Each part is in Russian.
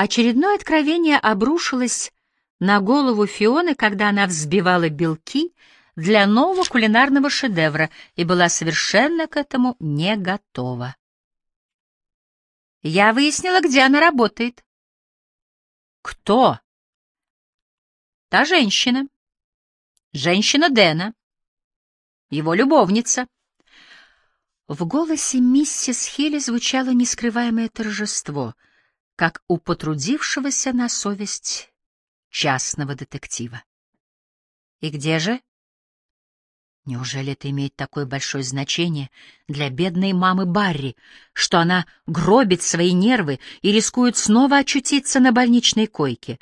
Очередное откровение обрушилось на голову Фионы, когда она взбивала белки для нового кулинарного шедевра и была совершенно к этому не готова. Я выяснила, где она работает. Кто? Та женщина. Женщина Дэна. Его любовница. В голосе миссис Хилли звучало нескрываемое торжество, как у потрудившегося на совесть частного детектива. И где же? Неужели это имеет такое большое значение для бедной мамы Барри, что она гробит свои нервы и рискует снова очутиться на больничной койке?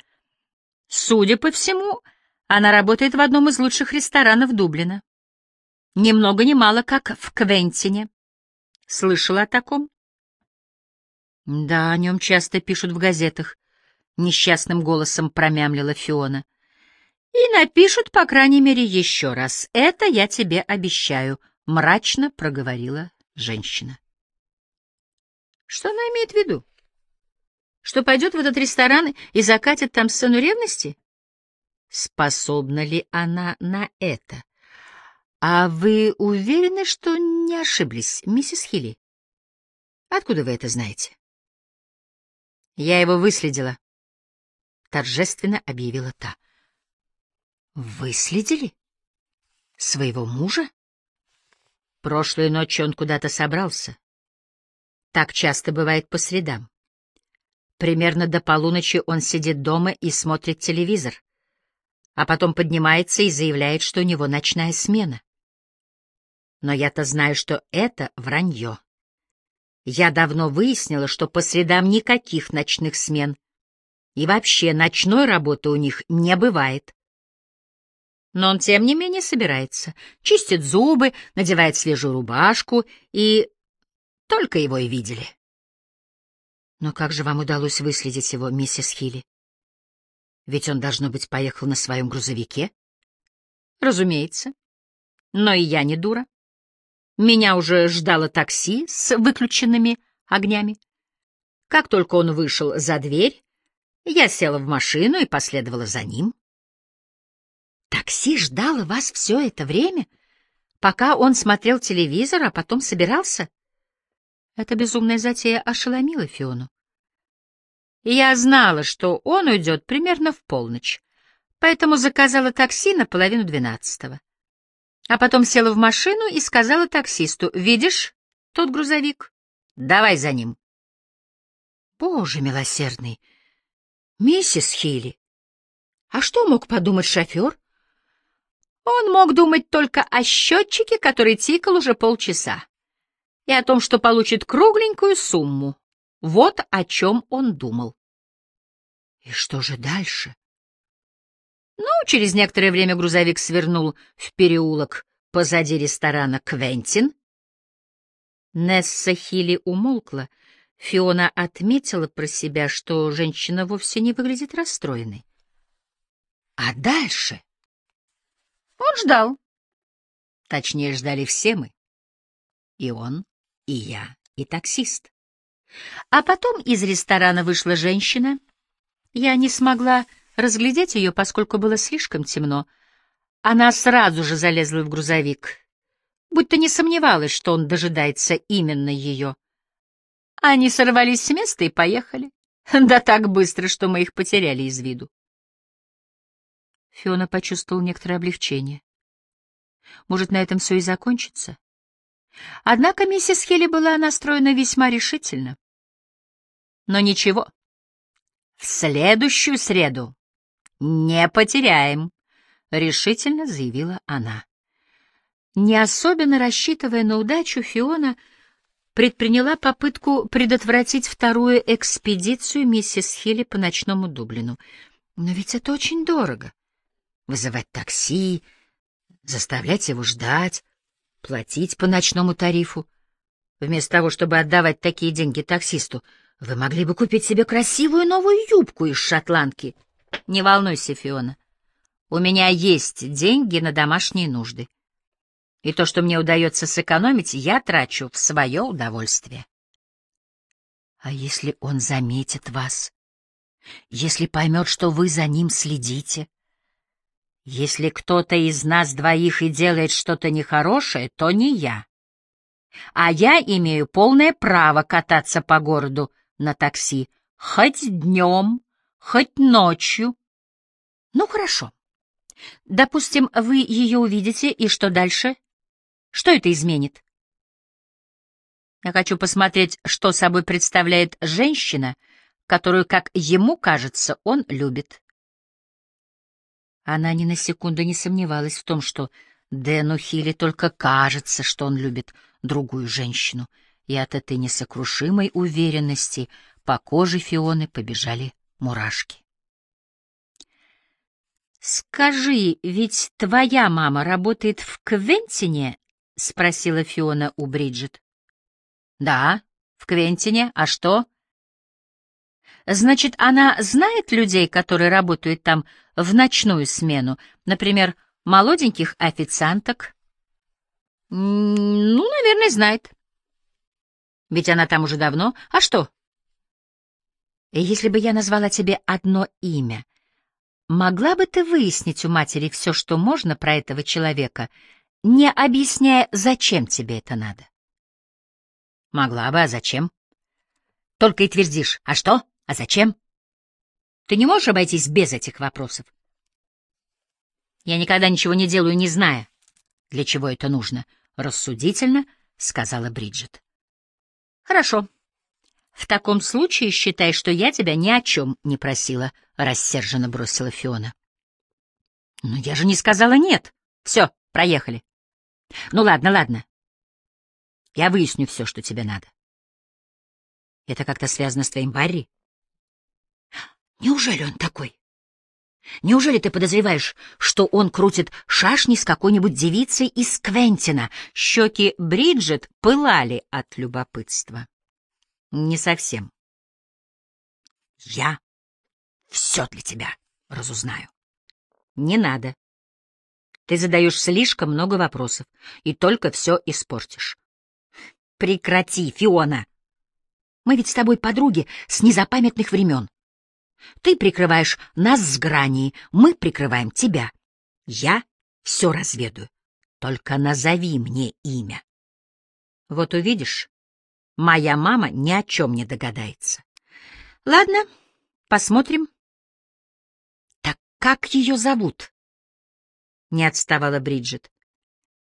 Судя по всему, она работает в одном из лучших ресторанов Дублина. Ни много мало, как в Квентине. Слышала о таком? Да, о нем часто пишут в газетах. Несчастным голосом промямлила Фиона. — и напишут, по крайней мере, еще раз. Это я тебе обещаю, — мрачно проговорила женщина. Что она имеет в виду? Что пойдет в этот ресторан и закатит там сцену ревности? Способна ли она на это? А вы уверены, что не ошиблись, миссис Хилли? Откуда вы это знаете? Я его выследила, — торжественно объявила та. Выследили? Своего мужа? Прошлой ночью он куда-то собрался. Так часто бывает по средам. Примерно до полуночи он сидит дома и смотрит телевизор, а потом поднимается и заявляет, что у него ночная смена. Но я-то знаю, что это вранье. Я давно выяснила, что по средам никаких ночных смен. И вообще ночной работы у них не бывает. Но он, тем не менее, собирается. Чистит зубы, надевает свежую рубашку, и... Только его и видели. Но как же вам удалось выследить его, миссис Хилли? Ведь он, должно быть, поехал на своем грузовике. Разумеется. Но и я не дура. Меня уже ждало такси с выключенными огнями. Как только он вышел за дверь, я села в машину и последовала за ним. Такси ждало вас все это время, пока он смотрел телевизор, а потом собирался? Эта безумная затея ошеломила Фиону. Я знала, что он уйдет примерно в полночь, поэтому заказала такси на половину двенадцатого. А потом села в машину и сказала таксисту, «Видишь тот грузовик? Давай за ним». Боже милосердный! Миссис Хилли! А что мог подумать шофер? Он мог думать только о счетчике, который тикал уже полчаса, и о том, что получит кругленькую сумму. Вот о чем он думал. И что же дальше? Ну, через некоторое время грузовик свернул в переулок позади ресторана «Квентин». Несса Хилли умолкла. Фиона отметила про себя, что женщина вовсе не выглядит расстроенной. А дальше? Он ждал. Точнее, ждали все мы. И он, и я, и таксист. А потом из ресторана вышла женщина. Я не смогла разглядеть ее, поскольку было слишком темно. Она сразу же залезла в грузовик, будто не сомневалась, что он дожидается именно ее. Они сорвались с места и поехали. Да так быстро, что мы их потеряли из виду. Фиона почувствовал некоторое облегчение. Может, на этом все и закончится? Однако миссис Хелли была настроена весьма решительно. Но ничего. В следующую среду не потеряем, — решительно заявила она. Не особенно рассчитывая на удачу, Фиона предприняла попытку предотвратить вторую экспедицию миссис Хилли по ночному Дублину. Но ведь это очень дорого вызывать такси, заставлять его ждать, платить по ночному тарифу. Вместо того, чтобы отдавать такие деньги таксисту, вы могли бы купить себе красивую новую юбку из шотландки. Не волнуйся, Фиона. У меня есть деньги на домашние нужды. И то, что мне удается сэкономить, я трачу в свое удовольствие. А если он заметит вас? Если поймет, что вы за ним следите. Если кто-то из нас двоих и делает что-то нехорошее, то не я. А я имею полное право кататься по городу на такси, хоть днем, хоть ночью. Ну, хорошо. Допустим, вы ее увидите, и что дальше? Что это изменит? Я хочу посмотреть, что собой представляет женщина, которую, как ему кажется, он любит. Она ни на секунду не сомневалась в том, что Дэну Хилли только кажется, что он любит другую женщину, и от этой несокрушимой уверенности по коже Фионы побежали мурашки. «Скажи, ведь твоя мама работает в Квентине?» — спросила Фиона у Бриджит. «Да, в Квентине. А что?» «Значит, она знает людей, которые работают там в ночную смену? Например, молоденьких официанток?» «Ну, наверное, знает. Ведь она там уже давно. А что?» «Если бы я назвала тебе одно имя, могла бы ты выяснить у матери все, что можно про этого человека, не объясняя, зачем тебе это надо?» Могла бы, а зачем? Только и твердишь, а что, а зачем? Ты не можешь обойтись без этих вопросов. Я никогда ничего не делаю, не зная, для чего это нужно, рассудительно сказала Бриджит. Хорошо. В таком случае считай, что я тебя ни о чем не просила, рассерженно бросила Фиона. Но я же не сказала нет. Все, проехали. Ну ладно, ладно. Я выясню все, что тебе надо. Это как-то связано с твоим Барри? Неужели он такой? Неужели ты подозреваешь, что он крутит шашни с какой-нибудь девицей из Квентина? Щеки Бриджит пылали от любопытства. Не совсем. Я все для тебя разузнаю. Не надо. Ты задаешь слишком много вопросов и только все испортишь. Прекрати, Фиона. Мы ведь с тобой подруги с незапамятных времен. Ты прикрываешь нас с грани, мы прикрываем тебя. Я все разведаю. Только назови мне имя. Вот увидишь, моя мама ни о чем не догадается. Ладно, посмотрим. Так как ее зовут? Не отставала Бриджит.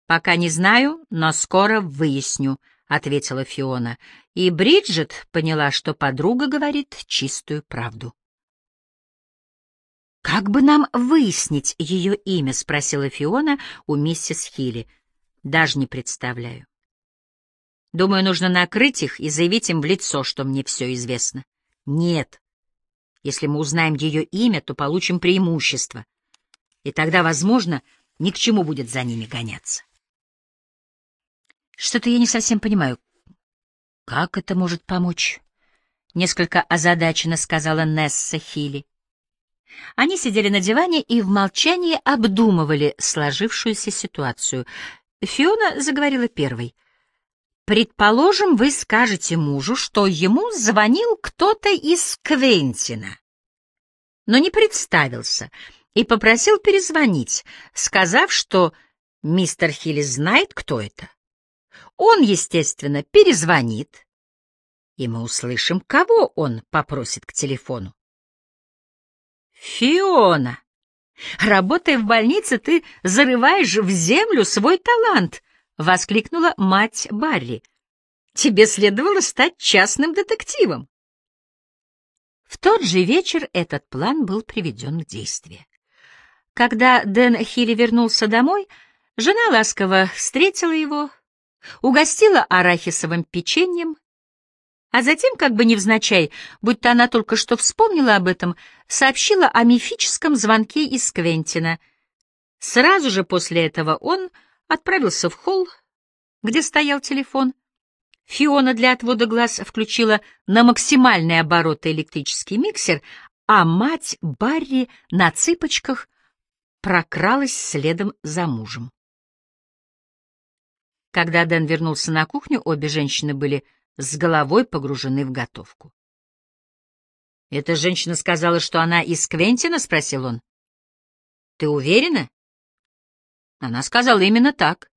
Пока не знаю, но скоро выясню, — ответила Фиона, и Бриджит поняла, что подруга говорит чистую правду. «Как бы нам выяснить ее имя?» — спросила Фиона у миссис Хилли. «Даже не представляю. Думаю, нужно накрыть их и заявить им в лицо, что мне все известно. Нет. Если мы узнаем ее имя, то получим преимущество. И тогда, возможно, ни к чему будет за ними гоняться. Что-то я не совсем понимаю. Как это может помочь? Несколько озадаченно сказала Несса Хилли. Они сидели на диване и в молчании обдумывали сложившуюся ситуацию. Фиона заговорила первой. «Предположим, вы скажете мужу, что ему звонил кто-то из Квентина, но не представился и попросил перезвонить, сказав, что мистер Хилли знает, кто это. Он, естественно, перезвонит, и мы услышим, кого он попросит к телефону. Фиона, работая в больнице, ты зарываешь в землю свой талант, воскликнула мать Барри. Тебе следовало стать частным детективом. В тот же вечер этот план был приведен в действие. Когда Дэн Хилли вернулся домой, жена ласково встретила его, угостила арахисовым печеньем, а затем, как бы невзначай, будто она только что вспомнила об этом, сообщила о мифическом звонке из Квентина. Сразу же после этого он отправился в холл, где стоял телефон. Фиона для отвода глаз включила на максимальные обороты электрический миксер, а мать Барри на цыпочках прокралась следом за мужем. Когда Дэн вернулся на кухню, обе женщины были с головой погружены в готовку. «Эта женщина сказала, что она из Квентина?» — спросил он. «Ты уверена?» Она сказала именно так.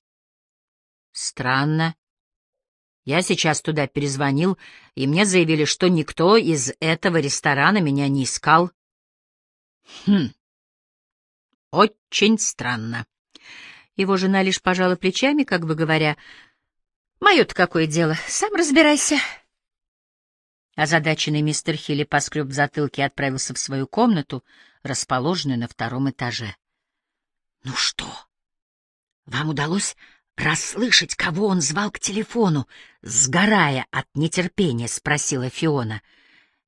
«Странно. Я сейчас туда перезвонил, и мне заявили, что никто из этого ресторана меня не искал». «Хм. Очень странно». Его жена лишь пожала плечами, как бы говоря, «Мое-то какое дело, сам разбирайся». Озадаченный мистер Хилли поскреб в затылке и отправился в свою комнату, расположенную на втором этаже. — Ну что? Вам удалось расслышать, кого он звал к телефону? Сгорая от нетерпения, спросила Фиона.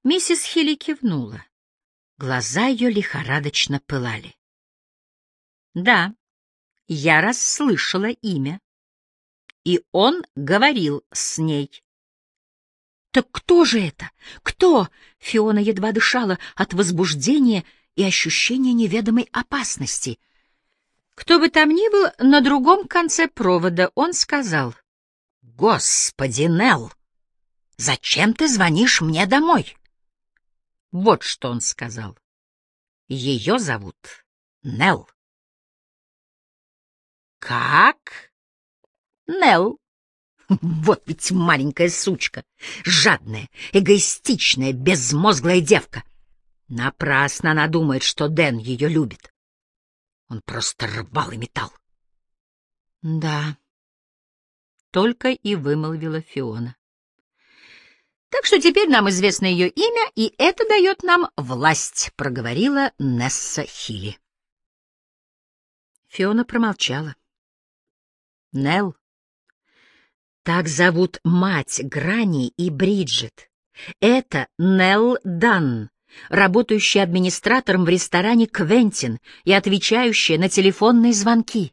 Миссис Хилли кивнула. Глаза ее лихорадочно пылали. — Да, я расслышала имя. И он говорил с ней. Так кто же это? Кто? Фиона едва дышала от возбуждения и ощущения неведомой опасности. Кто бы там ни был, на другом конце провода он сказал. «Господи, Нелл, зачем ты звонишь мне домой?» Вот что он сказал. Ее зовут Нелл. «Как?» «Нелл», вот ведь маленькая сучка, жадная, эгоистичная, безмозглая девка. Напрасно она думает, что Дэн ее любит. Он просто рвал и металл. Да, только и вымолвила Фиона. Так что теперь нам известно ее имя, и это дает нам власть, проговорила Несса Хилли. Фиона промолчала. Нелл так зовут мать Грани и Бриджит. Это Нелл Дан, работающая администратором в ресторане «Квентин» и отвечающая на телефонные звонки.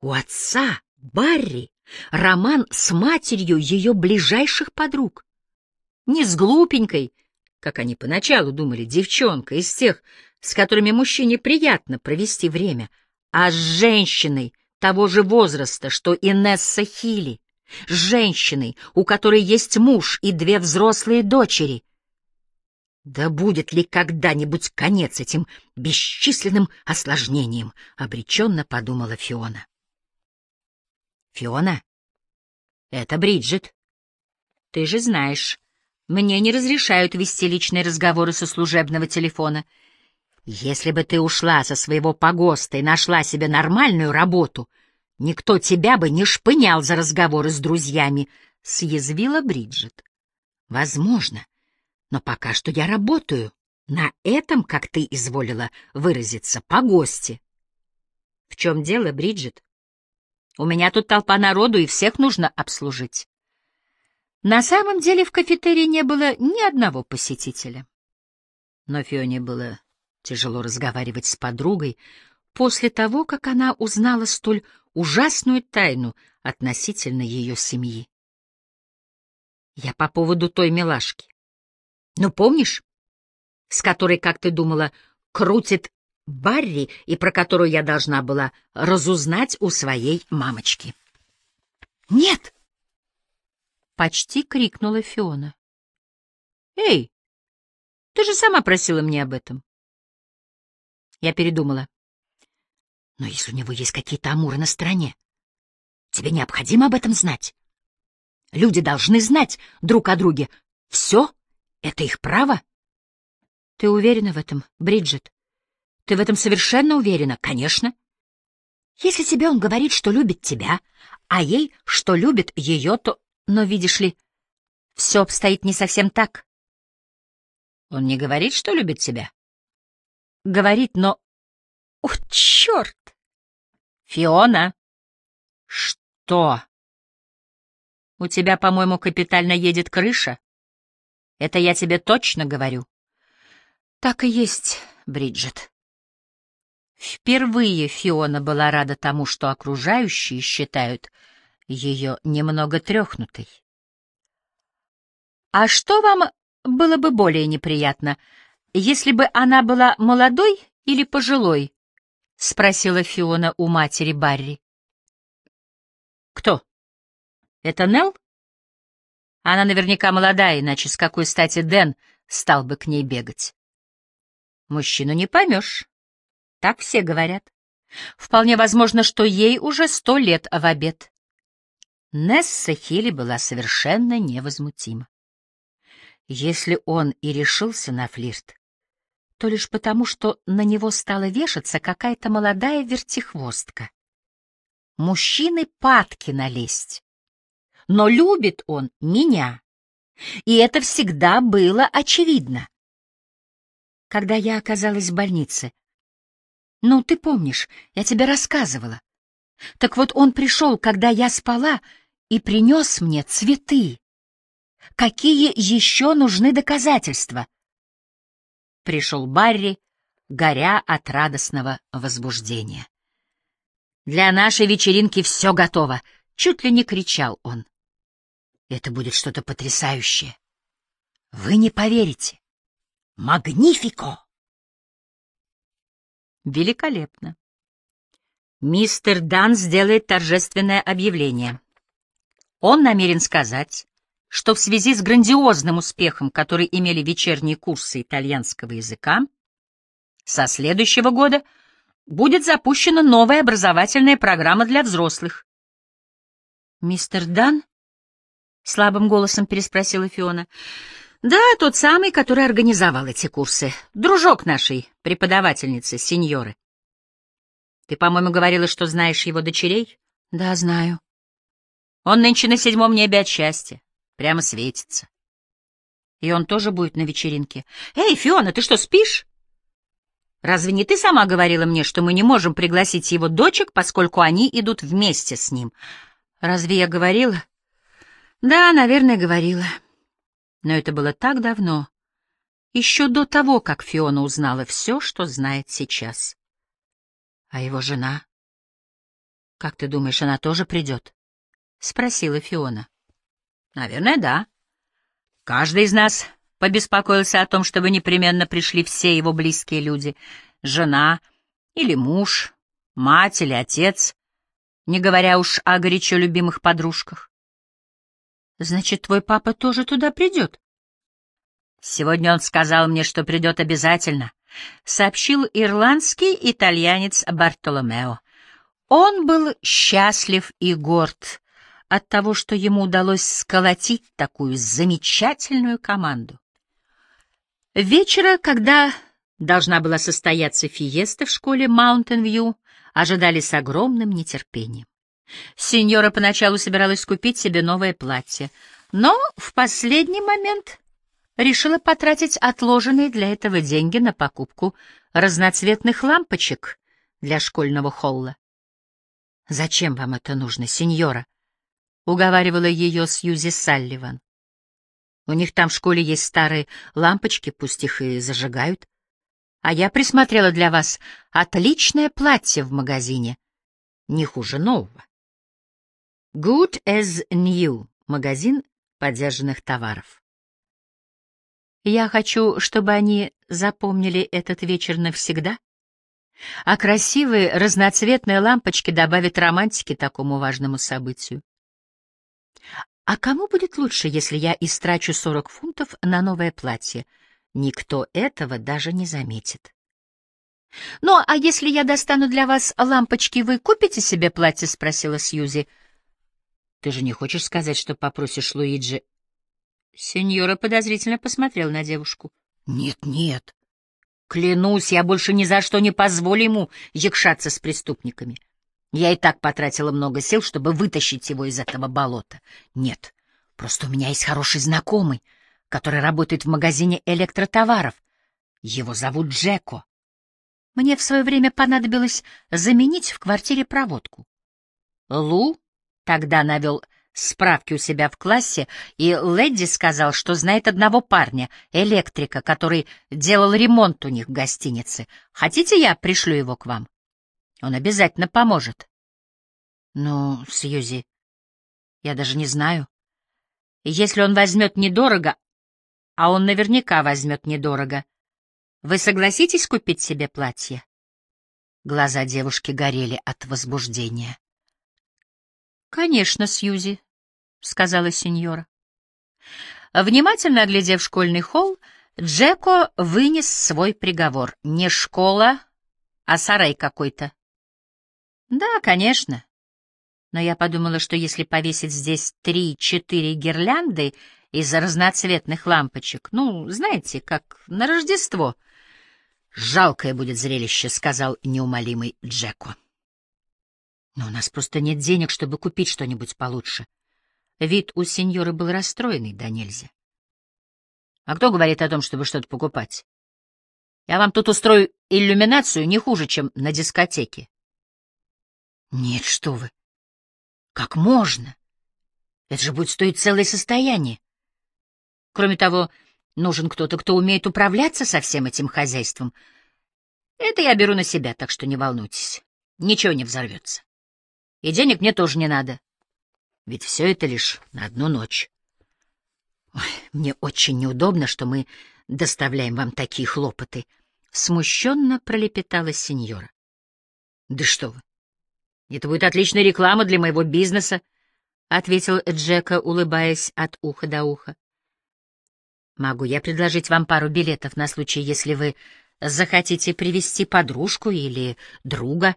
У отца, Барри, роман с матерью ее ближайших подруг. Не с глупенькой, как они поначалу думали, девчонка из тех, с которыми мужчине приятно провести время, а с женщиной — того же возраста, что Инесса Хилли, женщиной, у которой есть муж и две взрослые дочери. Да будет ли когда-нибудь конец этим бесчисленным осложнениям, обреченно подумала Фиона. Фиона, это Бриджит. Ты же знаешь, мне не разрешают вести личные разговоры со служебного телефона — если бы ты ушла со своего погоста и нашла себе нормальную работу, никто тебя бы не шпынял за разговоры с друзьями, — съязвила Бриджит. — Возможно, но пока что я работаю на этом, как ты изволила выразиться, погосте. — В чем дело, Бриджит? У меня тут толпа народу, и всех нужно обслужить. На самом деле в кафетерии не было ни одного посетителя. Но Фионе было Тяжело разговаривать с подругой после того, как она узнала столь ужасную тайну относительно ее семьи. Я по поводу той милашки. Ну, помнишь, с которой, как ты думала, крутит Барри и про которую я должна была разузнать у своей мамочки? Нет! Почти крикнула Фиона. Эй, ты же сама просила мне об этом. Я передумала. Но если у него есть какие-то амуры на стороне, тебе необходимо об этом знать. Люди должны знать друг о друге. Все — это их право. Ты уверена в этом, Бриджит? Ты в этом совершенно уверена? Конечно. Если тебе он говорит, что любит тебя, а ей, что любит ее, то... Но, видишь ли, все обстоит не совсем так. Он не говорит, что любит тебя? Говорит, но... О, черт! Фиона! Что? У тебя, по-моему, капитально едет крыша. Это я тебе точно говорю. Так и есть, Бриджит. Впервые Фиона была рада тому, что окружающие считают ее немного трехнутой. А что вам было бы более неприятно — если бы она была молодой или пожилой? — спросила Фиона у матери Барри. — Кто? Это Нелл? Она наверняка молодая, иначе с какой стати Дэн стал бы к ней бегать. Мужчину не поймешь. Так все говорят. Вполне возможно, что ей уже сто лет в обед. Несса Хилли была совершенно невозмутима. Если он и решился на флирт, то лишь потому, что на него стала вешаться какая-то молодая вертихвостка. Мужчины падки налезть. Но любит он меня. И это всегда было очевидно. Когда я оказалась в больнице, ну, ты помнишь, я тебе рассказывала. Так вот он пришел, когда я спала, и принес мне цветы. Какие еще нужны доказательства? Пришел Барри, горя от радостного возбуждения. «Для нашей вечеринки все готово!» — чуть ли не кричал он. «Это будет что-то потрясающее. Вы не поверите. Магнифико!» Великолепно. Мистер Дан сделает торжественное объявление. Он намерен сказать, что в связи с грандиозным успехом, который имели вечерние курсы итальянского языка, со следующего года будет запущена новая образовательная программа для взрослых. «Мистер Дан?» — слабым голосом переспросила Фиона. Да, тот самый, который организовал эти курсы. Дружок нашей преподавательницы, сеньоры. Ты, по-моему, говорила, что знаешь его дочерей? Да, знаю. Он нынче на седьмом небе от счастья. Прямо светится. И он тоже будет на вечеринке. Эй, Фиона, ты что, спишь? Разве не ты сама говорила мне, что мы не можем пригласить его дочек, поскольку они идут вместе с ним? Разве я говорила? Да, наверное, говорила. Но это было так давно, еще до того, как Фиона узнала все, что знает сейчас. А его жена? Как ты думаешь, она тоже придет? Спросила Фиона. Наверное, да. Каждый из нас побеспокоился о том, чтобы непременно пришли все его близкие люди. Жена или муж, мать или отец, не говоря уж о горячо любимых подружках. Значит, твой папа тоже туда придет? Сегодня он сказал мне, что придет обязательно, сообщил ирландский итальянец Бартоломео. Он был счастлив и горд от того, что ему удалось сколотить такую замечательную команду. Вечера, когда должна была состояться фиеста в школе Маунтин-Вью, ожидали с огромным нетерпением. Сеньора поначалу собиралась купить себе новое платье, но в последний момент решила потратить отложенные для этого деньги на покупку разноцветных лампочек для школьного холла. «Зачем вам это нужно, сеньора?» — уговаривала ее Сьюзи Салливан. «У них там в школе есть старые лампочки, пусть их и зажигают. А я присмотрела для вас отличное платье в магазине, не хуже нового». Good as New — магазин подержанных товаров. Я хочу, чтобы они запомнили этот вечер навсегда, а красивые разноцветные лампочки добавят романтики такому важному событию. А кому будет лучше, если я истрачу 40 фунтов на новое платье? Никто этого даже не заметит. «Ну, а если я достану для вас лампочки, вы купите себе платье?» — спросила Сьюзи. — ты же не хочешь сказать, что попросишь Луиджи? Сеньора подозрительно посмотрел на девушку. Нет, нет. Клянусь, я больше ни за что не позволю ему якшаться с преступниками. Я и так потратила много сил, чтобы вытащить его из этого болота. Нет, просто у меня есть хороший знакомый, который работает в магазине электротоваров. Его зовут Джеко. Мне в свое время понадобилось заменить в квартире проводку. Лу Тогда навел справки у себя в классе, и Лэдди сказал, что знает одного парня, электрика, который делал ремонт у них в гостинице. Хотите, я пришлю его к вам? Он обязательно поможет. Ну, Сьюзи, я даже не знаю. Если он возьмет недорого, а он наверняка возьмет недорого, вы согласитесь купить себе платье? Глаза девушки горели от возбуждения. «Конечно, Сьюзи», — сказала сеньора. Внимательно оглядев школьный холл, Джеко вынес свой приговор. Не школа, а сарай какой-то. Да, конечно. Но я подумала, что если повесить здесь три-четыре гирлянды из разноцветных лампочек, ну, знаете, как на Рождество, жалкое будет зрелище, — сказал неумолимый Джеко. Но у нас просто нет денег, чтобы купить что-нибудь получше. Вид у сеньоры был расстроенный да нельзя. А кто говорит о том, чтобы что-то покупать? Я вам тут устрою иллюминацию не хуже, чем на дискотеке. Нет, что вы. Как можно? Это же будет стоить целое состояние. Кроме того, нужен кто-то, кто умеет управляться со всем этим хозяйством. Это я беру на себя, так что не волнуйтесь. Ничего не взорвется. И денег мне тоже не надо. Ведь все это лишь на одну ночь. Ой, мне очень неудобно, что мы доставляем вам такие хлопоты. Смущенно пролепетала сеньора. Да что вы! Это будет отличная реклама для моего бизнеса, ответил Джека, улыбаясь от уха до уха. Могу я предложить вам пару билетов на случай, если вы захотите привести подружку или друга?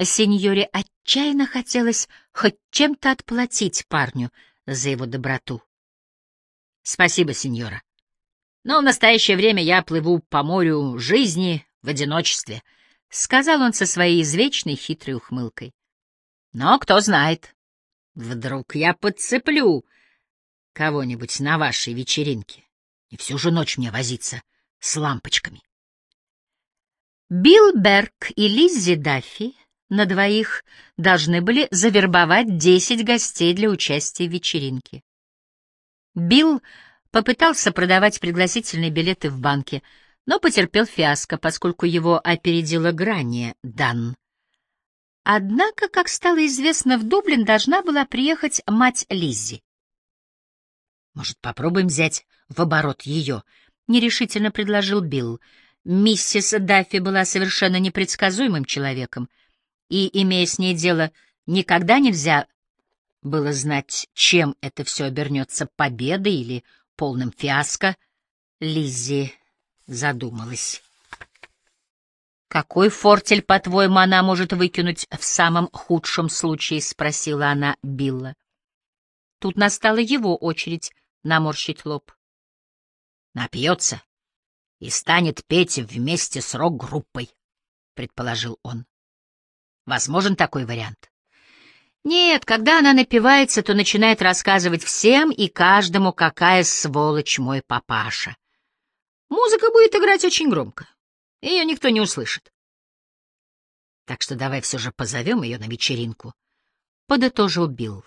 Сеньоре отчаянно хотелось хоть чем-то отплатить парню за его доброту. Спасибо, сеньора. Но в настоящее время я плыву по морю жизни в одиночестве, — сказал он со своей извечной хитрой ухмылкой. Но кто знает, вдруг я подцеплю кого-нибудь на вашей вечеринке, и всю же ночь мне возиться с лампочками. Билл Берг и Лиззи Даффи на двоих должны были завербовать десять гостей для участия в вечеринке. Билл попытался продавать пригласительные билеты в банке, но потерпел фиаско, поскольку его опередила Грания Дан. Однако, как стало известно, в Дублин должна была приехать мать Лиззи. «Может, попробуем взять в оборот ее?» — нерешительно предложил Билл. Миссис Даффи была совершенно непредсказуемым человеком, и, имея с ней дело, никогда нельзя было знать, чем это все обернется, победой или полным фиаско. Лиззи задумалась. «Какой фортель, по-твоему, она может выкинуть в самом худшем случае?» — спросила она Билла. Тут настала его очередь наморщить лоб. «Напьется и станет петь вместе с рок-группой», — предположил он. «Возможен такой вариант?» Нет, когда она напивается, то начинает рассказывать всем и каждому, какая сволочь мой папаша. Музыка будет играть очень громко, ее никто не услышит. Так что давай все же позовем ее на вечеринку, — подытожил Билл.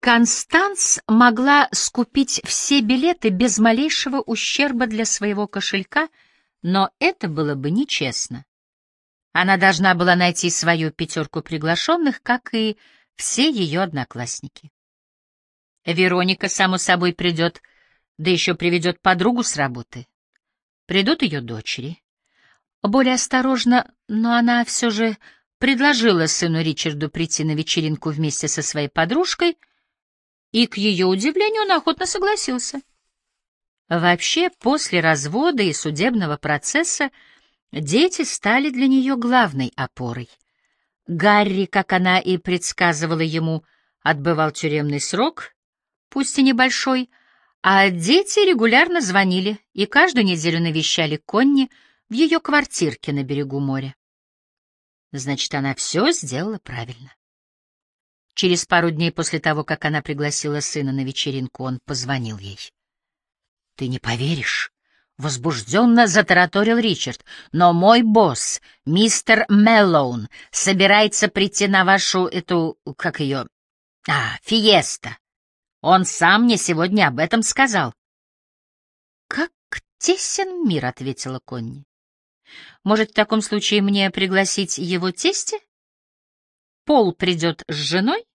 Констанс могла скупить все билеты без малейшего ущерба для своего кошелька, но это было бы нечестно. Она должна была найти свою пятерку приглашенных, как и все ее одноклассники. Вероника, само собой, придет, да еще приведет подругу с работы. Придут ее дочери. Более осторожно, но она все же предложила сыну Ричарду прийти на вечеринку вместе со своей подружкой, и, к ее удивлению, он охотно согласился. Вообще, после развода и судебного процесса Дети стали для нее главной опорой. Гарри, как она и предсказывала ему, отбывал тюремный срок, пусть и небольшой, а дети регулярно звонили и каждую неделю навещали Конни в ее квартирке на берегу моря. Значит, она все сделала правильно. Через пару дней после того, как она пригласила сына на вечеринку, он позвонил ей. — Ты не поверишь, Возбужденно затараторил Ричард. «Но мой босс, мистер Меллоун, собирается прийти на вашу эту... как ее... А, фиеста. Он сам мне сегодня об этом сказал». «Как тесен мир», — ответила Конни. «Может, в таком случае мне пригласить его тесте? Пол придет с женой?»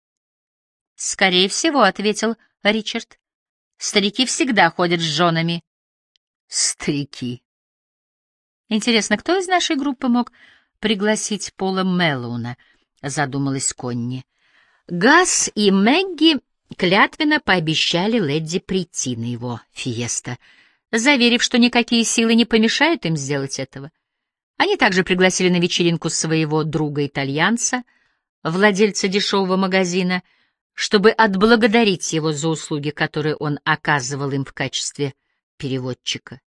«Скорее всего», — ответил Ричард. «Старики всегда ходят с женами». Старики. Интересно, кто из нашей группы мог пригласить Пола Меллоуна? Задумалась Конни. Газ и Мэгги клятвенно пообещали Лэдди прийти на его фиеста. заверив, что никакие силы не помешают им сделать этого. Они также пригласили на вечеринку своего друга-итальянца, владельца дешевого магазина, чтобы отблагодарить его за услуги, которые он оказывал им в качестве переводчика.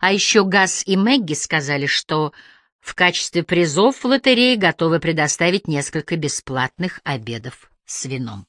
А еще Газ и Мэгги сказали, что в качестве призов в лотерее готовы предоставить несколько бесплатных обедов с вином.